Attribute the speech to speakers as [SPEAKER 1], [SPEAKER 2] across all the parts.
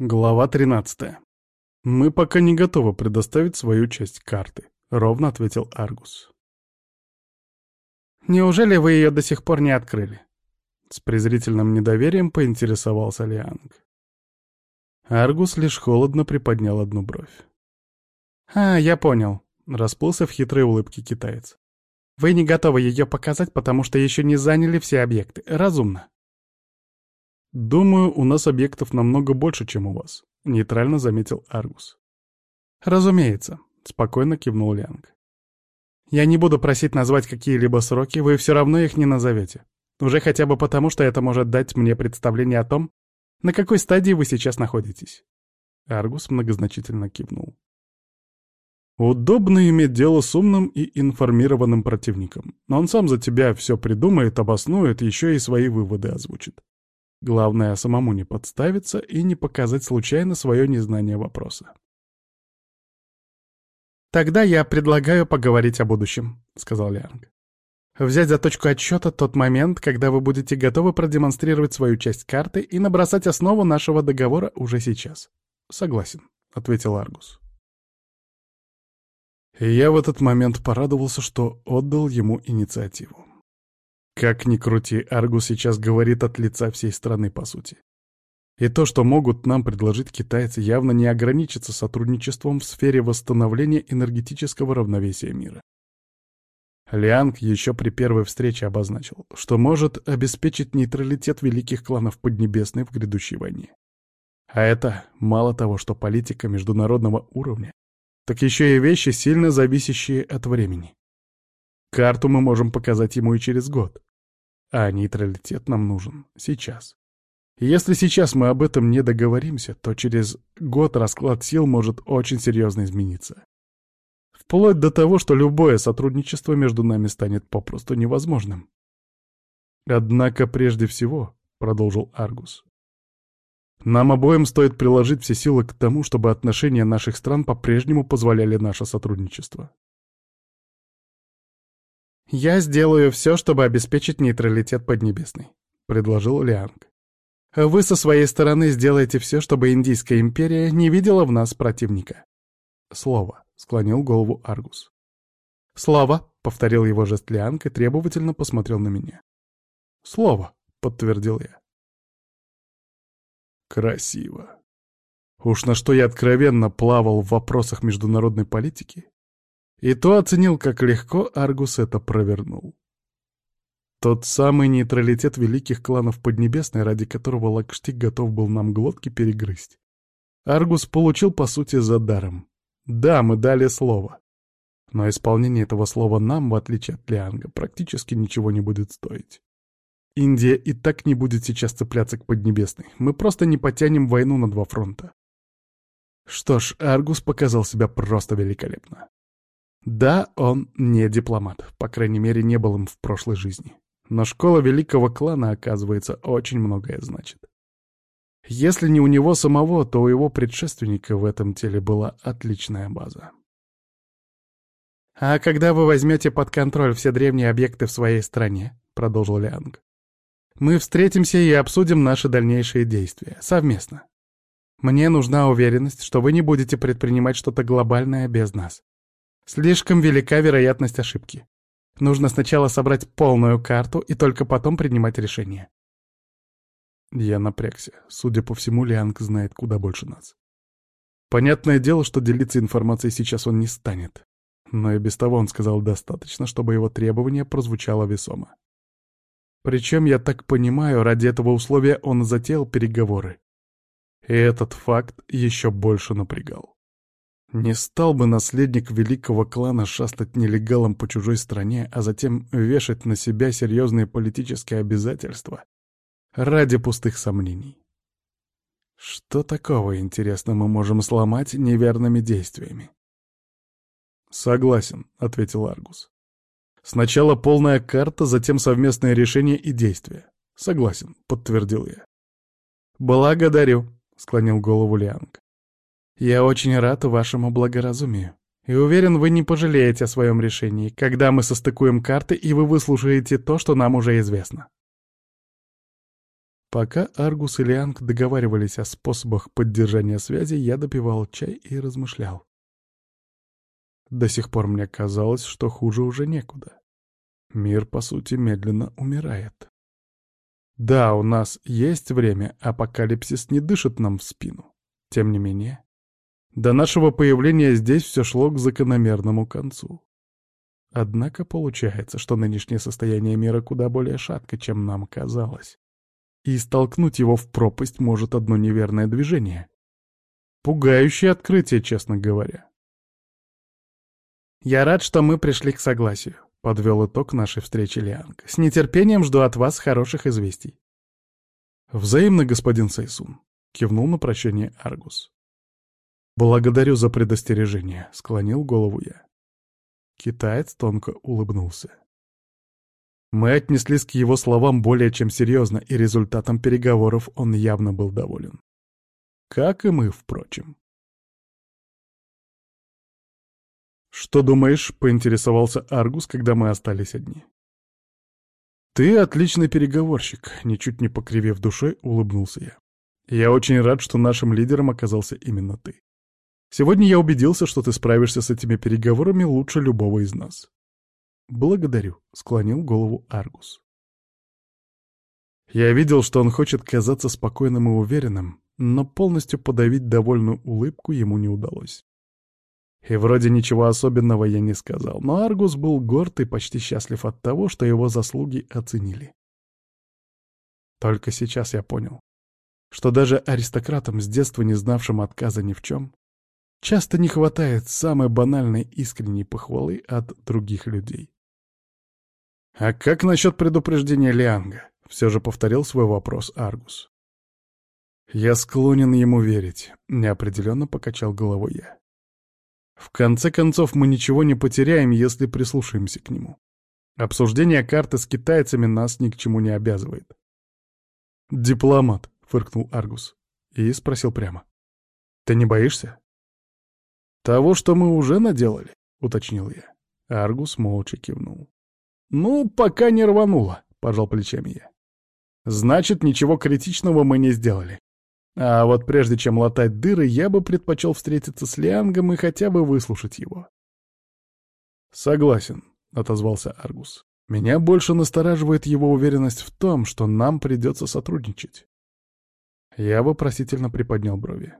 [SPEAKER 1] Глава 13. «Мы пока не готовы предоставить свою часть карты», — ровно ответил Аргус.
[SPEAKER 2] «Неужели вы ее до сих пор не открыли?»
[SPEAKER 1] С презрительным недоверием поинтересовался Лианг. Аргус лишь холодно приподнял одну бровь.
[SPEAKER 2] «А, я понял», —
[SPEAKER 1] расплылся в хитрой улыбке китаец.
[SPEAKER 2] «Вы не готовы ее показать, потому что еще не заняли все объекты. Разумно».
[SPEAKER 1] «Думаю, у нас объектов намного больше, чем у вас», — нейтрально заметил Аргус.
[SPEAKER 2] «Разумеется», — спокойно кивнул Лианг. «Я не буду просить назвать какие-либо сроки, вы все равно их не назовете. Уже хотя бы потому, что это может дать мне представление о том, на какой стадии вы сейчас находитесь».
[SPEAKER 1] Аргус многозначительно кивнул. Удобно иметь дело с умным и информированным противником. Но он сам за тебя все придумает, обоснует, еще и свои выводы озвучит. Главное, самому не подставиться и не показать случайно свое незнание вопроса.
[SPEAKER 2] «Тогда я предлагаю поговорить о будущем», — сказал Лианг. «Взять за точку отсчета тот момент, когда вы будете готовы продемонстрировать свою часть карты и набросать основу нашего договора уже сейчас».
[SPEAKER 1] «Согласен», — ответил Аргус. И я в этот момент порадовался, что отдал ему инициативу. Как ни крути, Аргус сейчас говорит от лица всей страны, по сути. И то, что могут нам предложить китайцы, явно не ограничится сотрудничеством в сфере восстановления энергетического равновесия мира. Лианг еще при первой встрече обозначил, что может обеспечить нейтралитет великих кланов Поднебесной в грядущей войне. А это мало того, что политика международного уровня, так еще и вещи, сильно зависящие от времени. Карту мы можем показать ему и через год. А нейтралитет нам нужен сейчас. если сейчас мы об этом не договоримся, то через год расклад сил может очень серьезно измениться. Вплоть до того, что любое сотрудничество между нами станет попросту невозможным. Однако прежде всего, — продолжил Аргус, — нам обоим стоит приложить все силы к тому, чтобы отношения наших стран по-прежнему позволяли наше сотрудничество.
[SPEAKER 2] «Я сделаю все, чтобы обеспечить нейтралитет Поднебесной», — предложил Лианг. «Вы со своей стороны сделаете все, чтобы Индийская империя не видела в нас противника».
[SPEAKER 1] «Слово», — склонил голову Аргус.
[SPEAKER 2] «Слово», — повторил его жест Лианг и требовательно посмотрел на меня.
[SPEAKER 1] «Слово», — подтвердил я. Красиво. Уж на что я откровенно плавал в вопросах международной политики, и то оценил, как легко Аргус это провернул. Тот самый нейтралитет великих кланов Поднебесной, ради которого Лакштик готов был нам глотки перегрызть. Аргус получил, по сути, за даром. Да, мы дали слово. Но исполнение этого слова нам, в отличие от Лианга, практически ничего не будет стоить. Индия и так не будет сейчас цепляться к Поднебесной. Мы просто не потянем войну на два фронта. Что ж, Аргус показал себя просто великолепно. Да, он не дипломат, по крайней мере, не был им в прошлой жизни. Но школа великого клана, оказывается, очень многое значит. Если не у него самого, то у его предшественника в этом теле была отличная база.
[SPEAKER 2] «А когда вы возьмете под контроль все древние объекты в своей стране», — продолжил Лианг, — «мы встретимся и обсудим наши дальнейшие действия совместно. Мне нужна уверенность, что вы не будете предпринимать что-то глобальное без нас. Слишком велика вероятность ошибки. Нужно сначала собрать полную карту и только потом принимать решение.
[SPEAKER 1] Я напрягся. Судя по всему, Лианг знает куда больше нас. Понятное дело, что делиться информацией сейчас он не станет. Но и без того он сказал достаточно, чтобы его требование прозвучало весомо. Причем, я так понимаю, ради этого условия он затеял переговоры. И этот факт еще больше напрягал. Не стал бы наследник великого клана шастать нелегалом по чужой стране, а затем вешать на себя серьезные политические обязательства ради пустых сомнений. Что такого, интересно, мы можем сломать неверными действиями? «Согласен», — ответил Аргус. «Сначала полная карта, затем совместное решение и действия». «Согласен», — подтвердил я.
[SPEAKER 2] «Благодарю», — склонил голову Лианг. Я очень рад вашему благоразумию. И уверен, вы не пожалеете о своем решении, когда мы состыкуем карты, и вы выслушаете то, что нам уже известно.
[SPEAKER 1] Пока Аргус и Лианг договаривались о способах поддержания связи, я допивал чай и размышлял. До сих пор мне казалось, что хуже уже некуда. Мир, по сути, медленно умирает. Да, у нас есть время, апокалипсис не дышит нам в спину. Тем не менее, до нашего появления здесь все шло к закономерному концу. Однако получается, что нынешнее состояние мира куда более шатко, чем нам казалось. И столкнуть его в пропасть может одно неверное движение. Пугающее открытие, честно говоря.
[SPEAKER 2] «Я рад, что мы пришли к согласию», — подвел итог нашей встречи Лианг. «С нетерпением жду от вас хороших известий».
[SPEAKER 1] «Взаимно, господин Сайсун», — кивнул на прощание Аргус. «Благодарю за предостережение», — склонил голову я. Китаец тонко улыбнулся. Мы отнеслись к его словам более чем серьезно, и результатом переговоров он явно был доволен. Как и мы, впрочем. «Что думаешь?» — поинтересовался Аргус, когда мы остались одни. «Ты отличный переговорщик», — ничуть не покривив душой, улыбнулся я. «Я очень рад, что нашим лидером оказался именно ты. Сегодня я убедился, что ты справишься с этими переговорами лучше любого из нас. «Благодарю», — склонил голову Аргус. Я видел, что он хочет казаться спокойным и уверенным, но полностью подавить довольную улыбку ему не удалось. И вроде ничего особенного я не сказал, но Аргус был горд и почти счастлив от того, что его заслуги оценили. Только сейчас я понял, что даже аристократам, с детства не знавшим отказа ни в чем, часто не хватает самой банальной искренней похвалы от других людей. «А как насчет предупреждения Лианга?» — все же повторил свой вопрос Аргус. «Я склонен ему верить», — неопределенно покачал головой я. «В конце концов, мы ничего не потеряем, если прислушаемся к нему. Обсуждение карты с китайцами нас ни к чему не обязывает». «Дипломат», — фыркнул Аргус и спросил прямо. «Ты не боишься?» «Того, что мы уже наделали», — уточнил я. Аргус молча кивнул. «Ну, пока не рвануло», — пожал плечами я. «Значит, ничего критичного мы не сделали. А вот прежде чем латать дыры, я бы предпочел встретиться с Лиангом и хотя бы выслушать его». «Согласен», — отозвался Аргус. «Меня больше настораживает его уверенность в том, что нам придется сотрудничать». Я вопросительно приподнял брови.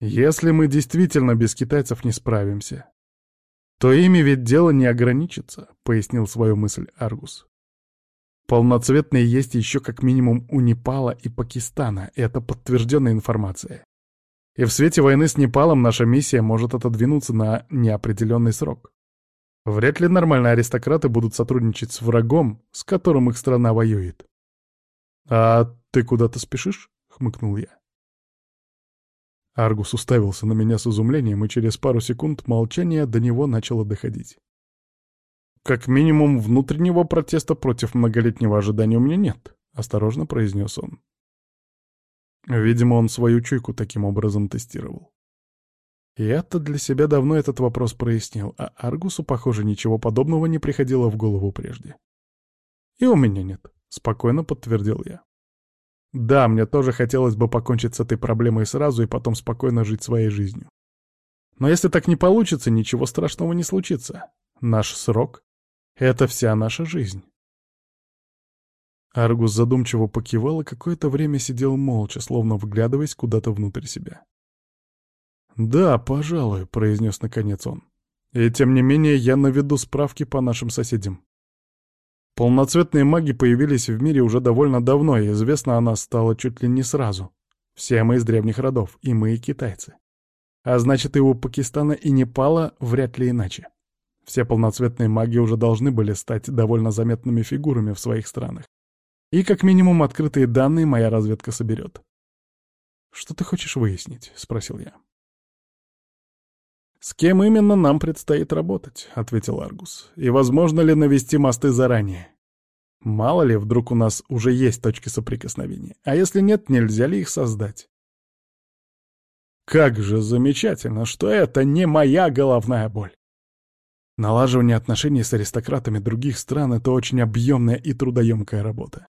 [SPEAKER 1] «Если мы действительно без китайцев не справимся, то ими ведь дело не ограничится, пояснил свою мысль Аргус. Полноцветные есть еще как минимум у Непала и Пакистана, это подтвержденная информация. И в свете войны с Непалом наша миссия может отодвинуться на неопределенный срок. Вряд ли нормальные аристократы будут сотрудничать с врагом, с которым их страна воюет. «А ты куда-то спешишь?» — хмыкнул я. Аргус уставился на меня с изумлением, и через пару секунд молчания до него начало доходить. «Как минимум внутреннего протеста против многолетнего ожидания у меня нет», — осторожно произнес он. Видимо, он свою чуйку таким образом тестировал. Я-то для себя давно этот вопрос прояснил, а Аргусу, похоже, ничего подобного не приходило в голову прежде. «И у меня нет», — спокойно подтвердил я. Да, мне тоже хотелось бы покончить с этой проблемой сразу и потом спокойно жить своей жизнью. Но если так не получится, ничего страшного не случится. Наш срок — это вся наша жизнь. Аргус задумчиво покивал и какое-то время сидел молча, словно вглядываясь куда-то внутрь себя. «Да, пожалуй», — произнес наконец он. «И тем не менее я наведу справки по нашим соседям. Полноцветные маги появились в мире уже довольно давно, и известно о нас стало чуть ли не сразу. Все мы из древних родов, и мы, и китайцы. А значит, и у Пакистана и Непала вряд ли иначе. Все полноцветные маги уже должны были стать довольно заметными фигурами в своих странах. И как минимум открытые данные моя разведка соберет. «Что ты хочешь выяснить?» — спросил я. «С кем именно нам предстоит работать?» — ответил Аргус. «И возможно ли навести мосты заранее? Мало ли, вдруг у нас уже есть точки соприкосновения, а если нет, нельзя ли их создать?» «Как же замечательно, что это не моя головная боль!» Налаживание отношений с аристократами других стран — это очень объемная и трудоемкая работа.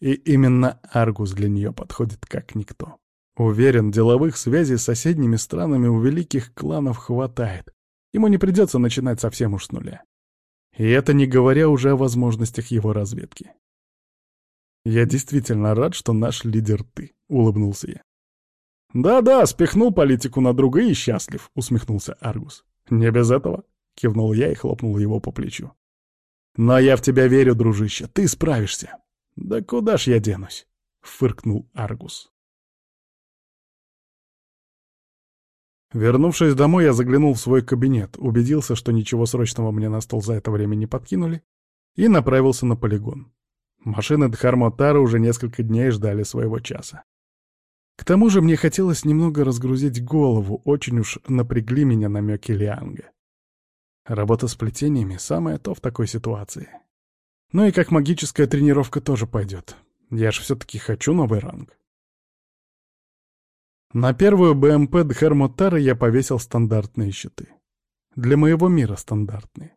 [SPEAKER 1] И именно Аргус для нее подходит как никто. Уверен, деловых связей с соседними странами у великих кланов хватает. Ему не придется начинать совсем уж с нуля. И это не говоря уже о возможностях его разведки. «Я действительно рад, что наш лидер ты», — улыбнулся я. «Да-да, спихнул политику на друга и счастлив», — усмехнулся Аргус. «Не без этого», — кивнул я и хлопнул его по плечу. «Но я в тебя верю, дружище, ты справишься». «Да куда ж я денусь?» — фыркнул Аргус. Вернувшись домой, я заглянул в свой кабинет, убедился, что ничего срочного мне на стол за это время не подкинули, и направился на полигон. Машины Дхармотара уже несколько дней ждали своего часа. К тому же мне хотелось немного разгрузить голову, очень уж напрягли меня намеки Лианга. Работа с плетениями — самое то в такой ситуации. Ну и как магическая тренировка тоже пойдет. Я же все-таки хочу новый ранг. На первую БМП Дхармотара я повесил стандартные щиты. Для моего мира стандартные.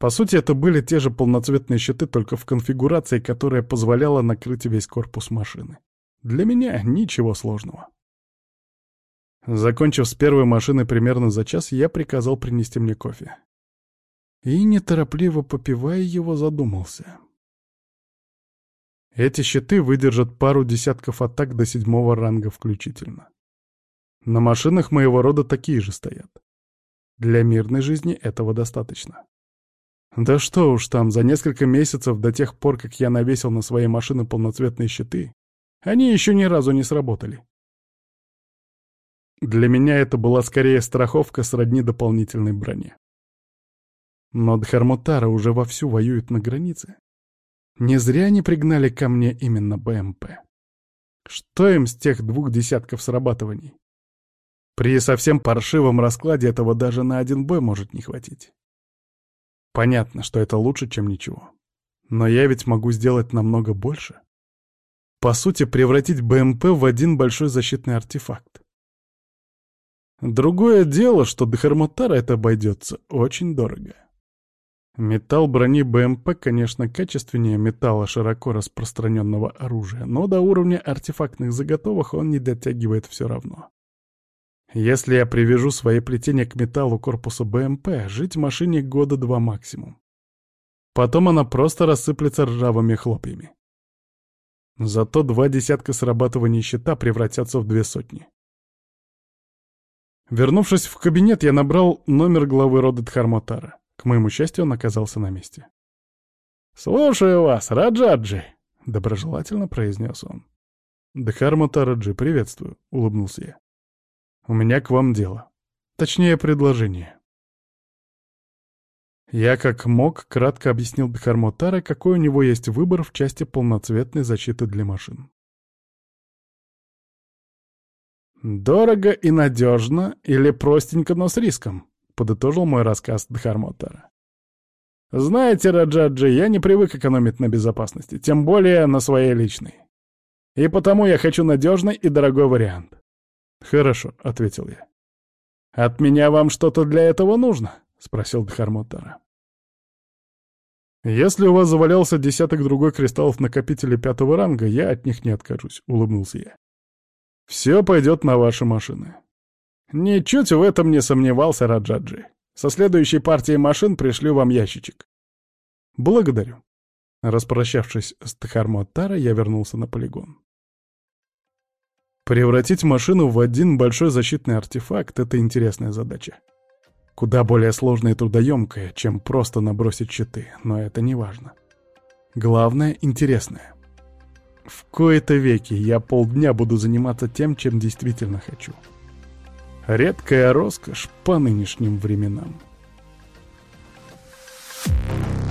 [SPEAKER 1] По сути, это были те же полноцветные щиты, только в конфигурации, которая позволяла накрыть весь корпус машины. Для меня ничего сложного. Закончив с первой машиной примерно за час, я приказал принести мне кофе. И, неторопливо попивая его, задумался. Эти щиты выдержат пару десятков атак до седьмого ранга включительно. На машинах моего рода такие же стоят. Для мирной жизни этого достаточно. Да что уж там, за несколько месяцев до тех пор, как я навесил на своей машины полноцветные щиты, они еще ни разу не сработали. Для меня это была скорее страховка сродни дополнительной броне. Но Дхармутара уже вовсю воюет на границе. Не зря они пригнали ко мне именно БМП. Что им с тех двух десятков срабатываний? При совсем паршивом раскладе этого даже на один бой может не хватить. Понятно, что это лучше, чем ничего. Но я ведь могу сделать намного больше. По сути, превратить БМП в один большой защитный артефакт. Другое дело, что до Хармотара это обойдется очень дорого. Металл брони БМП, конечно, качественнее металла широко распространенного оружия, но до уровня артефактных заготовок он не дотягивает все равно. Если я привяжу свои плетения к металлу корпуса БМП, жить машине года два максимум. Потом она просто рассыплется ржавыми хлопьями. Зато два десятка срабатываний щита превратятся в две сотни. Вернувшись в кабинет, я набрал номер главы рода Дхармотара. К моему счастью, он оказался на месте. «Слушаю вас, Раджаджи!» — доброжелательно произнес он. «Дхарма Тараджи, приветствую», — улыбнулся я. «У меня к вам дело. Точнее, предложение». Я как мог кратко объяснил Дхармотара, какой у него есть выбор в части полноцветной защиты для машин. «Дорого и надежно или простенько, но с риском?» Подытожил мой рассказ Дхармотара. «Знаете, Раджаджи, я не привык экономить на безопасности, тем более на своей личной. И потому я хочу надежный и дорогой вариант». «Хорошо», — ответил я. «От меня вам что-то для этого нужно?» — спросил Дхармотара. «Если у вас завалялся десяток другой кристаллов накопителя пятого ранга, я от них не откажусь», — улыбнулся я. «Все пойдет на ваши машины. Ничуть в этом не сомневался Раджаджи. Со следующей партией машин пришлю вам ящичек. Благодарю. Распрощавшись с Тхармотара, я вернулся на полигон. Превратить машину в один большой защитный артефакт — это интересная задача. Куда более сложная и трудоемкая, чем просто набросить щиты, но это не важно. Главное — интересное. В кои-то веки я полдня буду заниматься тем, чем действительно хочу — Редкая роскошь по нынешним временам. Thank you.